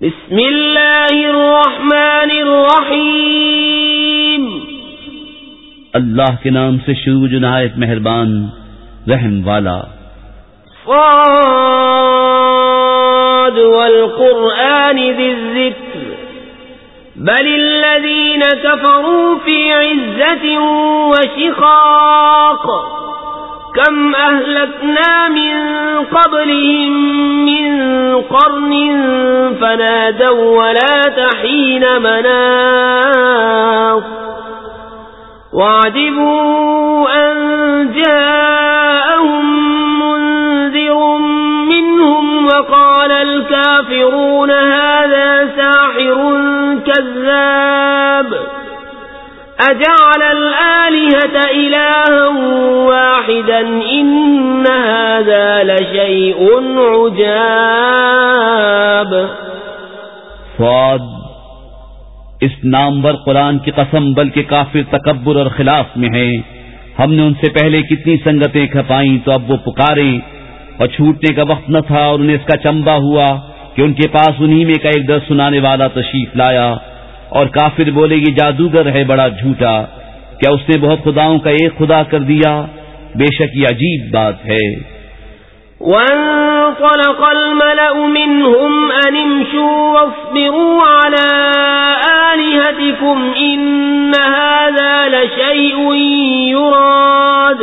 بسم اللہ الرحمن الرحیم۔ اللہ کے نام سے شروع جو نہایت مہربان رحم والا۔ صاد والقرآن ذي الذكر بل الذين كفروا في عزة وشقاق كم أهلكنا من قبلهم من قرن فنادوا ولا تحين مناص وعجبوا أن جاءهم منذر منهم وقال الكافرون هذا ساحر كذاب أجعل الآلهة إلها واحدا إن هذا لشيء عجاب. فواد اس نامور قرآن کی قسم بلکہ کافر تکبر اور خلاف میں ہے۔ ہم نے ان سے پہلے کتنی سنگتیں کھپائیں تو اب وہ پکارے اور چھوٹنے کا وقت نہ تھا اور انہیں اس کا چمبا ہوا کہ ان کے پاس انہی میں کا ایک در سنانے والا تشریف لایا۔ اور کافر بولے گی جادوگر ہے بڑا جھوٹا، کیا اس نے بہت خداؤں کا ایک خدا کر دیا؟ بے شک یہ عجیب بات ہے۔ وانطلق الملأ منهم أن امشوا واصبروا على آلهتكم إن هذا لشيء يراد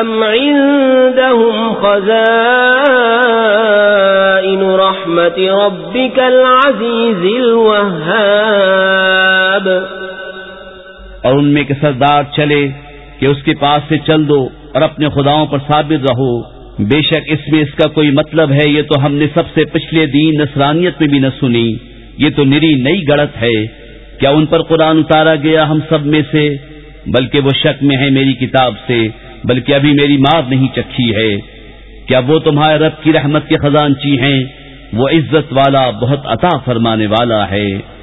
أم عندهم خزائن رحمة ربك العزيز الوهاب اور ان میں کے سردار چلے کہ اس کے پاس سے چل دو اور اپنے خداؤں پر ثابت رہو۔ بے شک اس میں اس کا کوئی مطلب ہے، یہ تو ہم نے سب سے پچھلے دین نصرانیت میں بھی نہ سنی۔ یہ تو نری نئی گڑت ہے۔ کیا ان پر قرآن اتارا گیا ہم سب میں سے؟ بلکہ وہ شک میں ہے میری کتاب سے۔ بلکہ ابھی میری مار نہیں چکھی ہے۔ کیا وہ تمہارے رب کی رحمت کے خزانچی ہیں؟ وہ عزت والا بہت عطا فرمانے والا ہے۔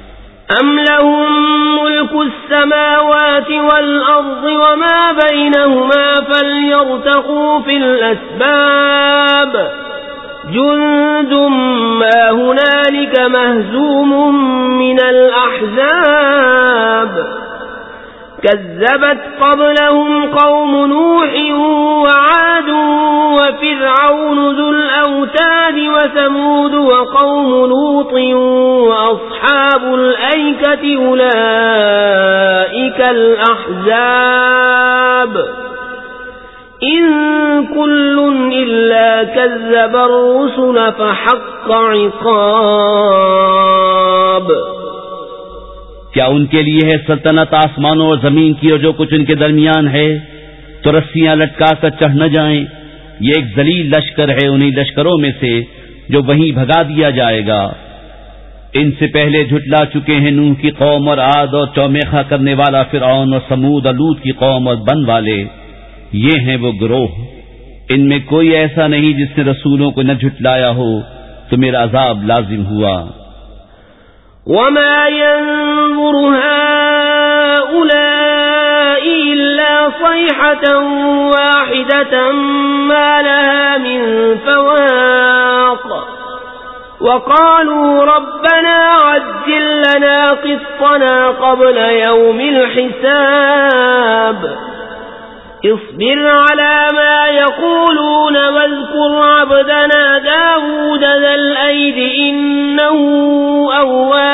ام لهم ملك السماوات والأرض وما بينهما فليرتقوا في الأسباب جند ما هنالك مهزوم من الأحزاب كذبت قبلهم قوم نوح وعاد وفرعون ذو الأوتاد وثمود وقوم لوط وأصحاب الأيكة أولئك الأحزاب إن كل إلا كذب الرسل فحق عقاب کیا ان کے لیے ہے سلطنت آسمانوں اور زمین کی اور جو کچھ ان کے درمیان ہے؟ تو رسیاں لٹکا کر چڑھ نہ جائیں۔ یہ ایک ذلیل لشکر ہے انہی لشکروں میں سے جو وہیں بھگا دیا جائے گا۔ ان سے پہلے جھٹلا چکے ہیں نوح کی قوم اور آد اور چومیخا کرنے والا فرعون اور سمود الود کی قوم اور بن والے۔ یہ ہیں وہ گروہ۔ ان میں کوئی ایسا نہیں جس نے رسولوں کو نہ جھٹلایا ہو۔ تو میرا عذاب لازم ہوا۔ وما ينظر هؤلاء إلا صيحة واحدة ما لها من فواق وقالوا ربنا عجل لنا قصنا قبل يوم الحساب اصبر على ما يقولون واذكر عبدنا داود ذا الأيد إنه أواب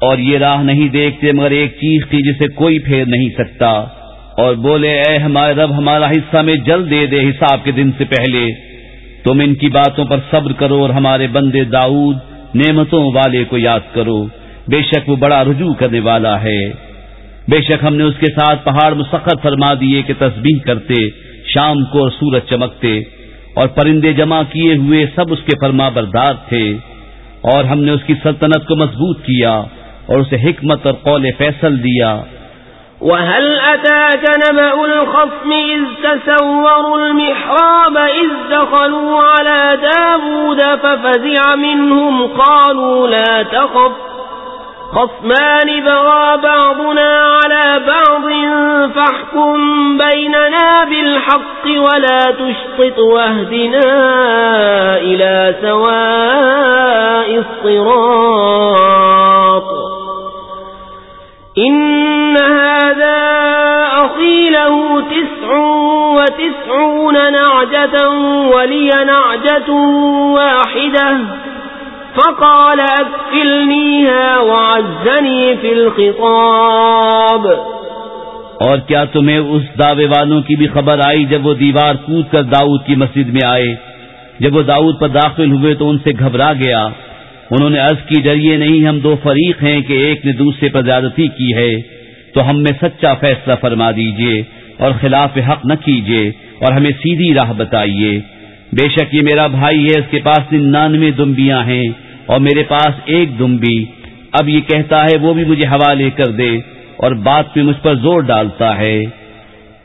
اور یہ راہ نہیں دیکھتے مگر ایک چیز تھی جسے کوئی پھیر نہیں سکتا۔ اور بولے، اے ہمارے رب، ہمارا حصہ میں جل دے دے حساب کے دن سے پہلے۔ تم ان کی باتوں پر صبر کرو اور ہمارے بندے داؤد نعمتوں والے کو یاد کرو۔ بے شک وہ بڑا رجوع کرنے والا ہے۔ بے شک ہم نے اس کے ساتھ پہاڑ مسخر فرما دیے کہ تسبیح کرتے، شام کو اور سورج چمکتے۔ اور پرندے جمع کیے ہوئے سب اس کے فرما بردار تھے۔ اور ہم نے اس کی سلطنت کو مضبوط کیا۔ اور اسے حکمت اور قول فیصل دیا۔ وهل أتاك نبأ الخصم إذ تسوروا المحراب إذ دخلوا على داود ففزع منهم قالوا لا تخف خصمان بغى بعضنا على بعض فاحكم بيننا بالحق ولا تشطط واهدنا إلى سواء الصراط إن هذا أخي له تسع وتسعون نعجة ولي نعجة واحدة فقال أكفلنيها وعزني في الخطاب اور کیا تمہیں اس دعوے والوں کی بھی خبر آئی جب وہ دیوار کود کر داؤد کی مسجد میں آئے؟ جب وہ داؤد پر داخل ہوئے تو ان سے گھبرا گیا۔ انہوں نے عرض کی ذریعے نہیں، ہم دو فریق ہیں کہ ایک نے دوسرے پر زیادتی کی ہے، تو ہم میں سچا فیصلہ فرما دیجیے اور خلاف حق نہ کیجیے اور ہمیں سیدھی راہ بتائیے۔ بے شک یہ میرا بھائی ہے، اس کے پاس ننانوے دمبیاں ہیں اور میرے پاس ایک دمبی۔ اب یہ کہتا ہے، وہ بھی مجھے حوالے کر دے اور بات پہ مجھ پر زور ڈالتا ہے۔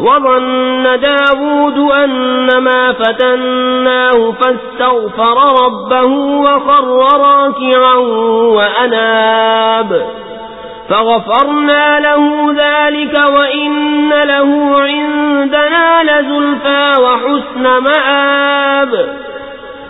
وظن داود أنما فتناه فاستغفر ربه وخر راكعا وأناب. فغفرنا له ذلك وإن له عندنا لزلفا وحسن مآب.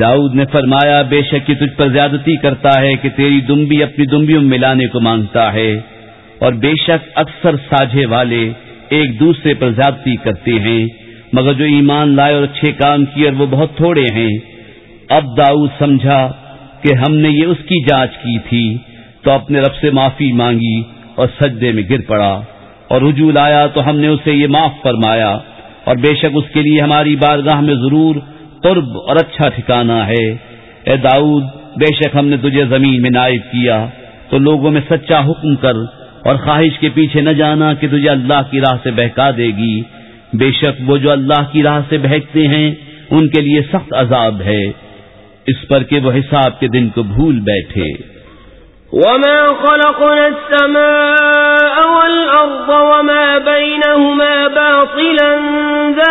داؤد نے فرمایا، بے شک کہ تجھ پر زیادتی کرتا ہے کہ تیری دمبی اپنی دمبیوں ملانے کو مانگتا ہے، اور بے شک اکثر ساجھے والے ایک دوسرے پر زیادتی کرتے ہیں۔ مگر جو ایمان لائے اور اچھے کام کیے اور وہ بہت تھوڑے ہیں۔ اب داؤد سمجھا کہ ہم نے یہ اس کی جانچ کی تھی، تو اپنے رب سے معافی مانگی اور سجدے میں گر پڑا۔ اور رجوع آیا تو ہم نے اسے یہ معاف فرمایا، اور بے شک اس کے لیے ہماری بارگاہ میں ضرور قرب اور اچھا ٹھکانہ ہے۔ اے داؤد، بے شک ہم نے تجھے زمین میں نائب کیا، تو لوگوں میں سچا حکم کر اور خواہش کے پیچھے نہ جانا کہ تجھے اللہ کی راہ سے بہکا دے گی۔ بے شک وہ جو اللہ کی راہ سے بہکتے ہیں، ان کے لیے سخت عذاب ہے۔ اس پر کہ وہ حساب کے دن کو بھول بیٹھے۔ وما خلقنا السماء والأرض وما بينهما باطلا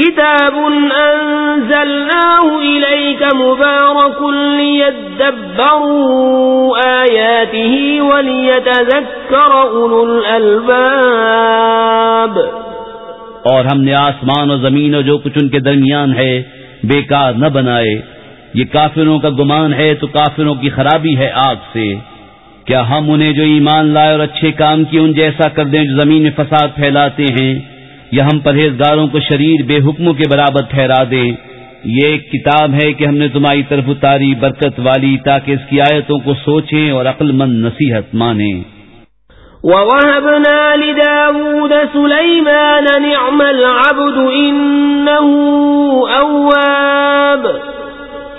كتاب أنزلناه إليك مبارك ليدبروا آياته وليتذكر أولو الألباب اور ہم نے آسمان و زمین اور جو کچھ ان کے درمیان ہے، بیکار نہ بنائے۔ یہ کافروں کا گمان ہے تو کافروں کی خرابی ہے آگ سے۔ کیا ہم انہیں جو ایمان لائے اور اچھے کام کیے، ان جیسا کر دیں جو زمین میں فساد پھیلاتے ہیں؟ یا ہم پرہیزگاروں کو شریر بے حکموں کے برابر ٹھہرا دیں۔ یہ ایک کتاب ہے کہ ہم نے تمہاری طرف اتاری برکت والی تاکہ اس کی آیتوں کو سوچیں اور عقل مند نصیحت مانیں۔ وَوَهَبْنَا لِدَاوُودَ سُلَيْمَانَ نِعْمَ الْعَبْدُ إِنَّهُ أَوَّابٌ۔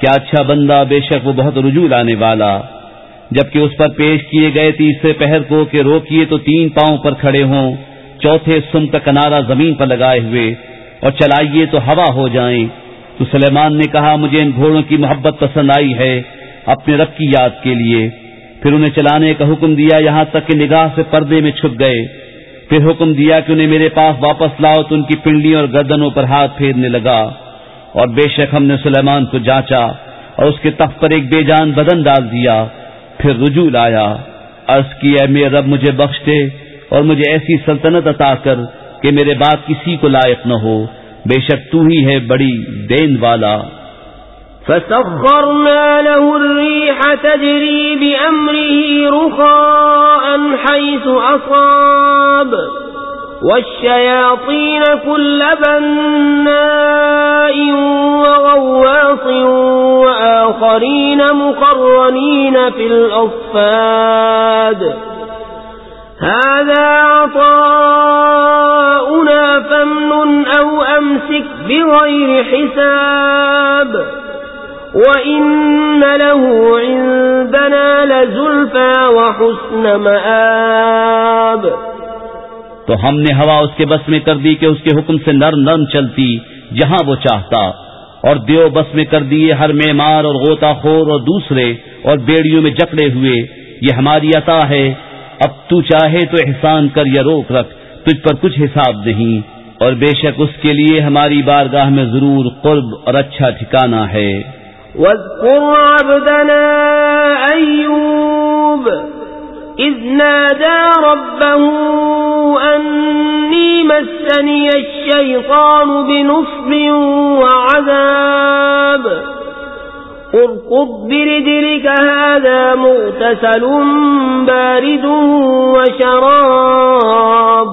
کیا اچھا بندہ بے شک وہ بہت رجوع لانے والا۔ جبکہ اس پر پیش کیے گئے تیسرے پہر کو کہ روکیے تو تین پاؤں پر کھڑے ہوں، چوتھے سم کا کنارا زمین پر لگائے ہوئے، اور چلائیے تو ہوا ہو جائیں۔ تو سلیمان نے کہا، مجھے ان گھوڑوں کی محبت پسند آئی ہے، اپنے رب کی یاد کے لیے۔ پھر انہیں چلانے کا حکم دیا، یہاں تک کہ نگاہ سے پردے میں چھپ گئے۔ پھر حکم دیا کہ انہیں میرے پاس واپس لاؤ، تو ان کی پنڈلی اور گردنوں پر ہاتھ پھیرنے لگا۔ اور بے شک ہم نے سلیمان کو جانچا اور اس کے تخت پر ایک بے جان بدن ڈال دیا، پھر رجوع لایا۔ عرض کی، اے میرے رب، مجھے بخش دے اور مجھے ایسی سلطنت عطا کر کہ میرے بعد کسی کو لائق نہ ہو۔ بے شک تو ہی ہے بڑی دین والا۔ فسخرنا له الريح تجري بأمره رخاء حيث أصاب۔ والشياطين كل بناء وغواص وآخرين مقرنين في الأصفاد. هذا عطاؤنا فمن أو أمسك بغير حساب. وإن له عندنا لزلفى وحسن مآب. تو ہم نے ہوا اس کے بس میں کر دی کہ اس کے حکم سے نرم نرم چلتی جہاں وہ چاہتا اور دیو بس میں کر دیے ہر معمار اور غوطہ خور اور دوسرے اور بیڑیوں میں جکڑے ہوئے، یہ ہماری عطا ہے۔ اب تو چاہے تو احسان کر یا روک رکھ، تجھ پر کچھ حساب نہیں۔ اور بے شک اس کے لیے ہماری بارگاہ میں ضرور قرب اور اچھا ٹھکانہ ہے۔ واذكر عبدنا أيوب إذ نادى ربه أني مسني الشيطان بنصب وعذاب. ارقض برجلك هذا مغتسل بارد وشراب.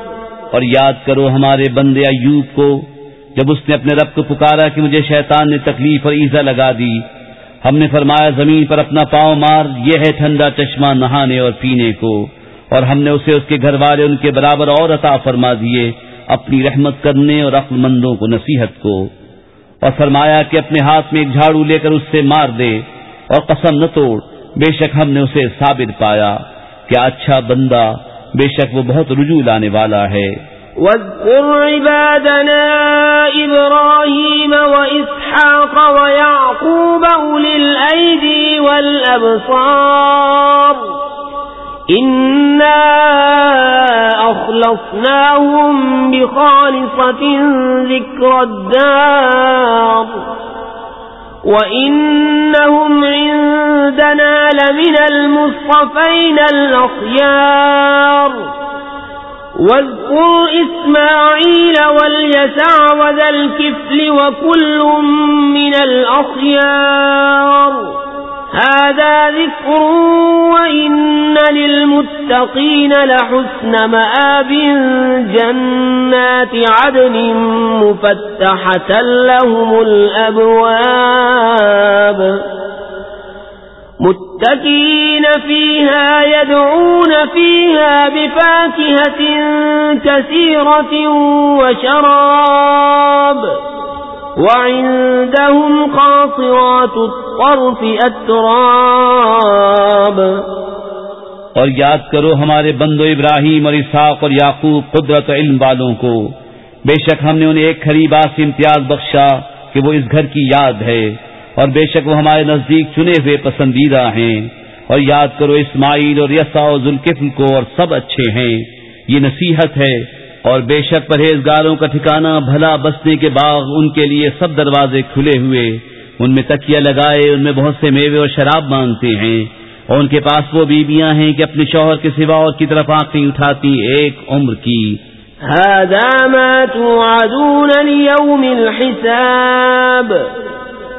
اور یاد کرو ہمارے بندے ایوب کو، جب اس نے اپنے رب کو پکارا کہ مجھے شیطان نے تکلیف اور ایزا لگا دی۔ ہم نے فرمایا، زمین پر اپنا پاؤں مار، یہ ہے ٹھنڈا چشمہ نہانے اور پینے کو۔ اور ہم نے اسے، اس کے گھر والے، ان کے برابر اور عطا فرما دیے اپنی رحمت کرنے اور عقل مندوں کو نصیحت کو۔ اور فرمایا کہ اپنے ہاتھ میں ایک جھاڑو لے کر اس سے مار دے اور قسم نہ توڑ، بے شک ہم نے اسے ثابت پایا کیا اچھا بندہ بے شک وہ بہت رجوع لانے والا ہے۔ واذكر عبادنا إبراهيم وإسحاق ويعقوب أولي الأيدي والأبصار إنا أخلصناهم بخالصة ذكر الدار۔ وَإِنَّهُمْ عِندَنَا لَمِنَ الْمُصْطَفَيْنَ الْأَخْيَارِ وَاذْكُرْ إِسْمَاعِيلَ وَالْيَسَعَ وَذَا الْكِفْلِ وَكُلٌّ مِنَ الْأَخْيَارِ هذا ذكر وإن للمتقين لحسن مآب جنات عدن مفتحة لهم الأبواب. متكين فيها يدعون فيها بفاكهة كثيرة وشراب. وعندهم قاصرات الطرف أتراب. اور یاد کرو ہمارے بندو ابراہیم اور اسحاق اور یعقوب قدرت و علم والوں کو۔ بے شک ہم نے انہیں ایک خریبا سے امتیاز بخشا کہ وہ اس گھر کی یاد ہے۔ اور بے شک وہ ہمارے نزدیک چنے ہوئے پسندیدہ ہیں۔ اور یاد کرو اسماعیل اور یسا و ذوالکفل کو اور سب اچھے ہیں۔ یہ نصیحت ہے اور بے شک پرہیزگاروں کا ٹھکانہ بھلا بسنے کے باغ ان کے لیے سب دروازے کھلے ہوئے، ان میں تکیا لگائے، ان میں بہت سے میوے اور شراب مانگتے ہیں۔ اور ان کے پاس وہ بیویاں ہیں کہ اپنے شوہر کے سوا اور کی طرف آنکھیں اٹھاتی ایک عمر کی۔ هذا ما توعدون ليوم الحساب۔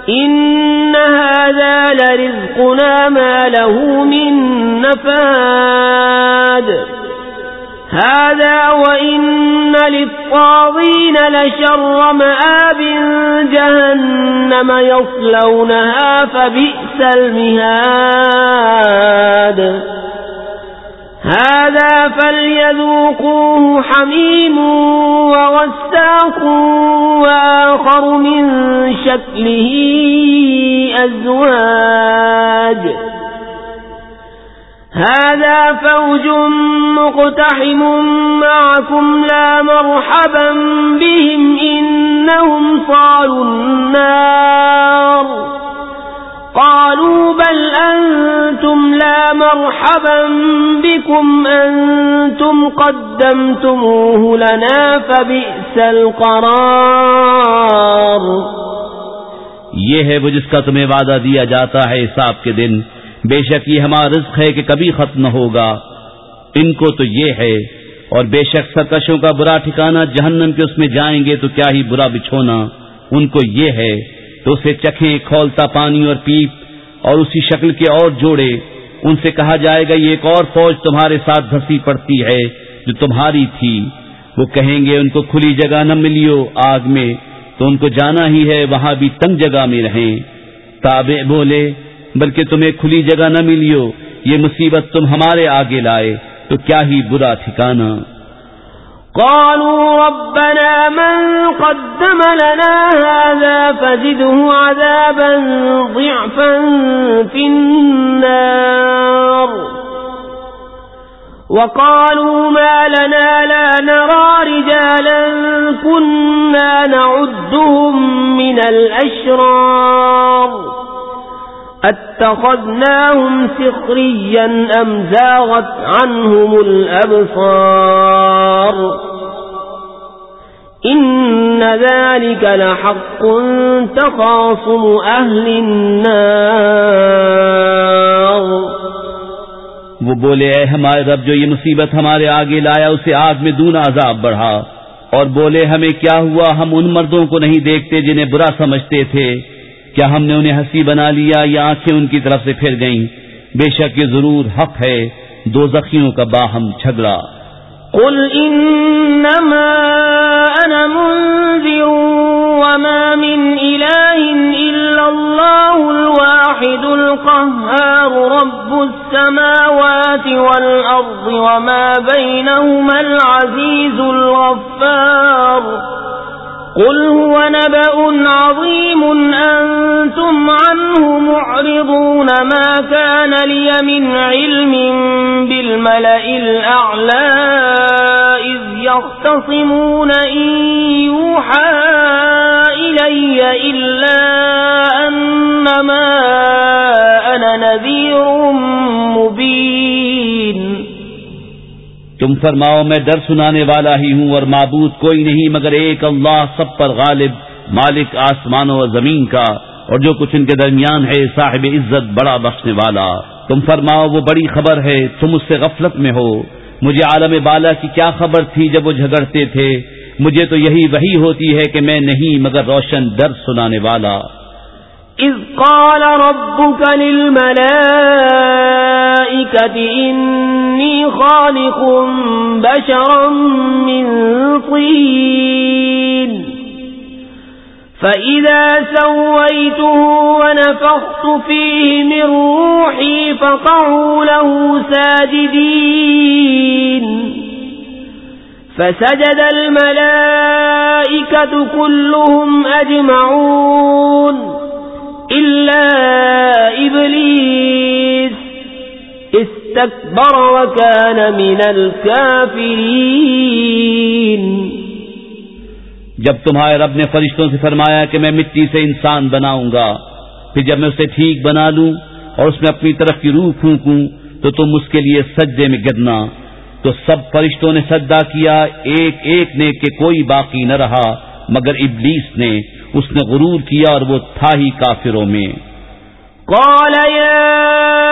ان هذا لرزقنا ما له من نفاد۔ هذا وإن للطاغين لشر مآب جهنم يصلونها فبئس المهاد. هذا فليذوقوه حميم وغساق وآخر من شكله أزواج. هذا فوج مقتحم معكم لا مرحبا بهم إنهم صالوا النار. قالوا بل أنتم لا مرحبا بكم، أنتم قدمتموه لنا فبئس القرار. یہ ہے وہ جس کا تمہیں وعدہ دیا جاتا ہے حساب کے دن بے شک یہ ہمارا رزق ہے کہ کبھی ختم نہ ہوگا۔ ان کو تو یہ ہے، اور بے شک سرکشوں کا برا ٹھکانہ جہنم کے اس میں جائیں گے تو کیا ہی برا بچھونا۔ ان کو یہ ہے، تو اسے چکھیں کھولتا پانی اور پیپ، اور اسی شکل کے اور جوڑے۔ ان سے کہا جائے گا، یہ ایک اور فوج تمہارے ساتھ دھسی پڑتی ہے جو تمہاری تھی۔ وہ کہیں گے، ان کو کھلی جگہ نہ ملیو آگ میں، تو ان کو جانا ہی ہے، وہاں بھی تنگ جگہ میں رہیں۔ تابع بولے بلکہ تمہیں کھلی جگہ نہ ملیو، یہ مصیبت تم ہمارے آگے لائے، تو کیا ہی برا ٹھکانا قالوا ربنا من قدم لنا هذا فزده عذابا ضعفا في النار. وقالوا ما لنا لا نرى رجالا، كنا نعدهم من الأشرار. اتخذناهم سخريا أم زاغت عنهم الأبصار؟ إن ذلك لحق تخاصم أهل النار. وہ بولے، اے ہمارے رب، جو یہ مصیبت ہمارے آگے لایا، اسے آگ میں دون عذاب بڑھا۔ اور بولے، ہمیں کیا ہوا؟ ہم ان مردوں کو نہیں دیکھتے جنہیں برا سمجھتے تھے۔ کیا ہم نے انہیں ہنسی بنا لیا یا آنکھیں ان کی طرف سے پھر گئیں؟ بے شک یہ ضرور حق ہے، دو زخیوں کا باہم جھگڑا۔ قل انما انا منذر وما من اله الا الله الواحد القهار رب السماوات والارض وما بينهما العزيز الغفار۔ قل هو نبأ عظيم أنتم عنه معرضون ما كان لي من علم بالملأ الأعلى إذ يختصمون إن يوحى إلي إلا أنما أنا نذير تم فرماؤ، میں ڈر سنانے والا ہی ہوں اور معبود کوئی نہیں، مگر ایک اللہ سب پر غالب، مالک آسمانوں اور زمین کا، اور جو کچھ ان کے درمیان ہے، صاحب عزت بڑا بخشنے والا۔ تم فرماؤ، وہ بڑی خبر ہے، تم اس سے غفلت میں ہو۔ مجھے عالم بالا کی کیا خبر تھی جب وہ جھگڑتے تھے؟ مجھے تو یہی وہی ہوتی ہے کہ میں نہیں، مگر روشن ڈر سنانے والا۔ إذ قال ربك للملائكة إني خالق بشرا من طين. فإذا سويته ونفخت فيه من روحي فقعوا له ساجدين. فسجد الملائكة كلهم أجمعون إلا إبليس. استكبر وكان من الكافرين. جب تمہارے رب نے فرشتوں سے فرمایا کہ میں مٹی سے انسان بناؤں گا پھر جب میں اسے ٹھیک بنا لوں اور اس میں اپنی طرف کی روح پھونکوں تو تم اس کے لیے سجدے میں گرنا۔ تو سب فرشتوں نے سجدہ کیا ایک ایک نے کہ کوئی باقی نہ رہا مگر ابلیس نے اس نے غرور کیا اور وہ تھا ہی کافروں میں۔ قال يا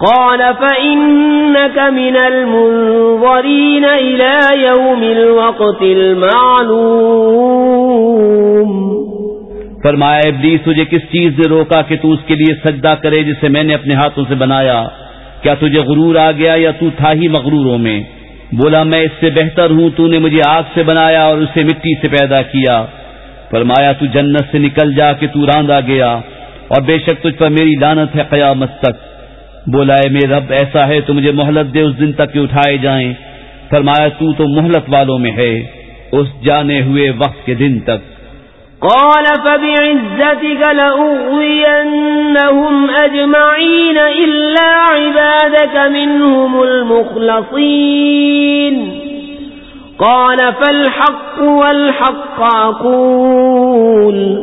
قال فإنك من المنظرين إلى يوم الوقت المعلوم. فرمایا، ابلیس، تجھے کس چیز نے روکا کہ تو اس کے لیے سجدہ کرے جسے میں نے اپنے ہاتھوں سے بنایا؟ کیا تجھے غرور آ گیا یا تو تھا ہی مغروروں میں؟ بولا، میں اس سے بہتر ہوں، تو نے مجھے آگ سے بنایا اور اسے مٹی سے پیدا کیا۔ فرمایا، تو جنت سے نکل جا کہ تو راندا گیا، اور بے شک تجھ پر میری لانت ہے قیامت تک۔ بولا ہے میرے رب، ایسا ہے تو مجھے مہلت دے، اس دن تک کہ اٹھائے جائیں۔ فرمایا، تو تو مہلت والوں میں ہے، اس جانے ہوئے وقت کے دن تک۔ قال، فبعزتك لأغوينهم أجمعين إلا عبادك منهم المخلصين. قال، فالحق والحق أقول.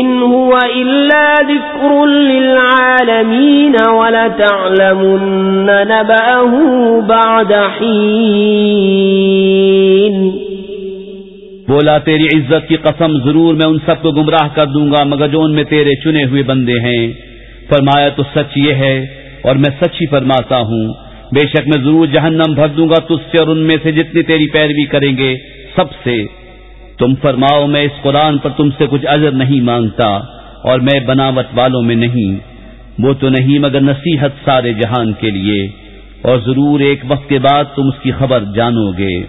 إن هو إلا ذكر للعالمين ولتعلمن نبأه بعد حين. بولا تیری عزت کی قسم ضرور میں ان سب کو گمراہ کر دوں گا مگر جو ان میں تیرے چنے ہوئے بندے ہیں۔ فرمایا تو سچ یہ ہے اور میں سچ ہی فرماتا ہوں۔ بے شک میں ضرور جہنم بھر دوں گا تجھ سے اور ان میں سے جتنی تیری پیروی کریں گے، سب سے۔ تم فرماؤ میں اس قرآن پر تم سے کچھ اجر نہیں مانگتا اور میں بناوٹ والوں میں نہیں، وہ تو نہیں مگر نصیحت سارے جہان کے لیے، اور ضرور ایک وقت کے بعد تم اس کی خبر جانو گے۔